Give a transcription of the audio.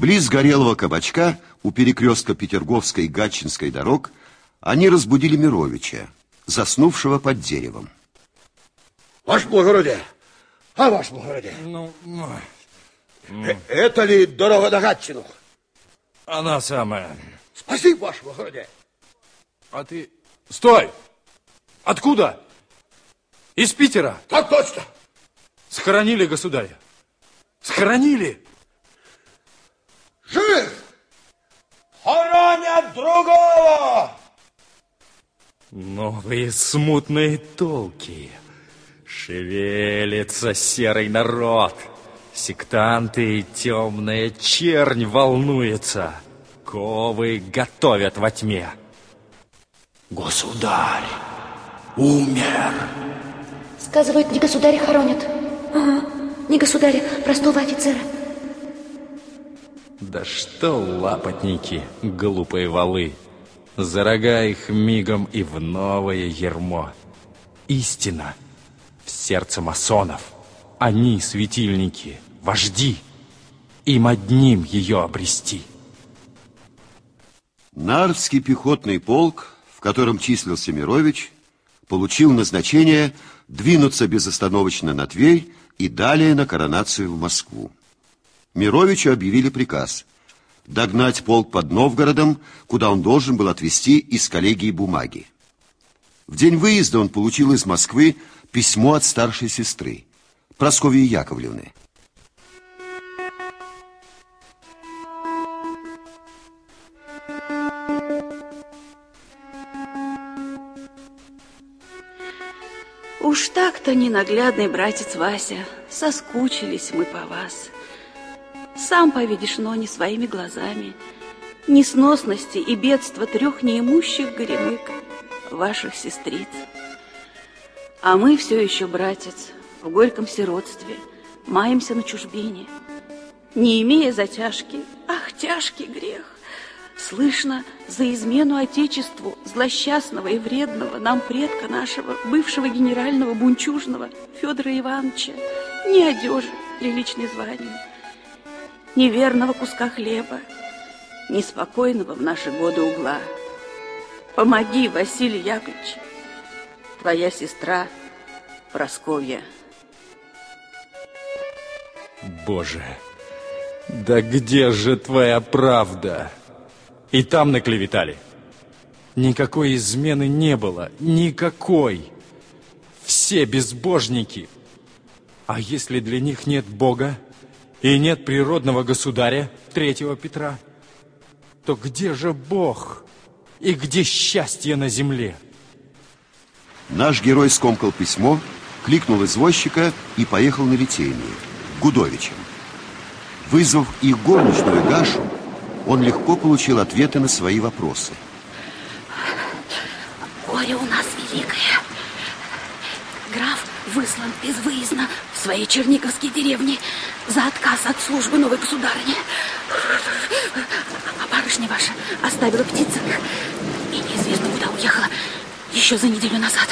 Близ горелого кабачка у перекрестка Петерговской и Гатчинской дорог они разбудили Мировича, заснувшего под деревом. Ваше благородие! А, ваше благородие! Ну, ну, Э, Это ли дорога до Гатчину? она самая. Спасибо, ваше благородие! А ты... Стой! Откуда? Из Питера. Так точно! Схоронили государя. Схоронили. Жив! Хоронят другого! Новые смутные толки. Шевелится серый народ. Сектанты и темная чернь волнуется. Ковы готовят во тьме. Государь умер. Сказывают, не государя хоронят. Ага, не государя, простого офицера. Да что лапотники, глупые валы. За рога их мигом и в новое ермо. Истина в сердце масонов. Они светильники, вожди. Им одним ее обрести. Нарвский пехотный полк, в котором числился Мирович, получил назначение двинуться безостановочно на Тверь и далее на коронацию в Москву. Мировичу объявили приказ догнать полк под Новгородом, куда он должен был отвезти из коллегии бумаги. В день выезда он получил из Москвы письмо от старшей сестры, Прасковьи Яковлевны. Уж так-то ненаглядный братец Вася, соскучились мы по вас. Сам повидишь, но не своими глазами, несносности и бедства трех неимущих горемык, ваших сестриц. А мы все еще, братец, в горьком сиротстве, маемся на чужбине, не имея затяжки, ах, тяжкий грех. Слышно, за измену Отечеству, злосчастного и вредного нам предка нашего, бывшего генерального бунчужного Федора Ивановича, ни одежи, приличной званию, ни верного куска хлеба, ни спокойного в наши годы угла. Помоги, Василий Яковлевич, твоя сестра Просковья. Боже, да где же твоя правда? И там наклеветали. Никакой измены не было, никакой. Все безбожники. А если для них нет Бога и нет природного государя, третьего Петра, то где же Бог и где счастье на земле? Наш герой скомкал письмо, кликнул извозчика и поехал на Литейную, к Гудовичам. Вызвав их горничную Гашу, он легко получил ответы на свои вопросы. Горе у нас великое. Граф выслан безвыездно в своей черниковской деревне за отказ от службы новой государыни. А барышня ваша оставила птицах и неизвестно куда уехала еще за неделю назад.